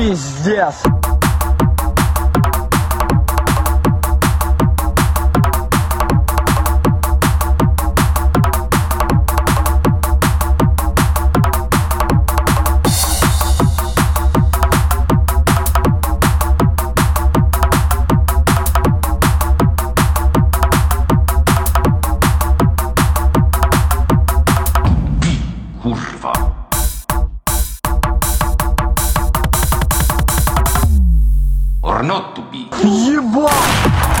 пиздец. Kurwa. not to be. Ебать!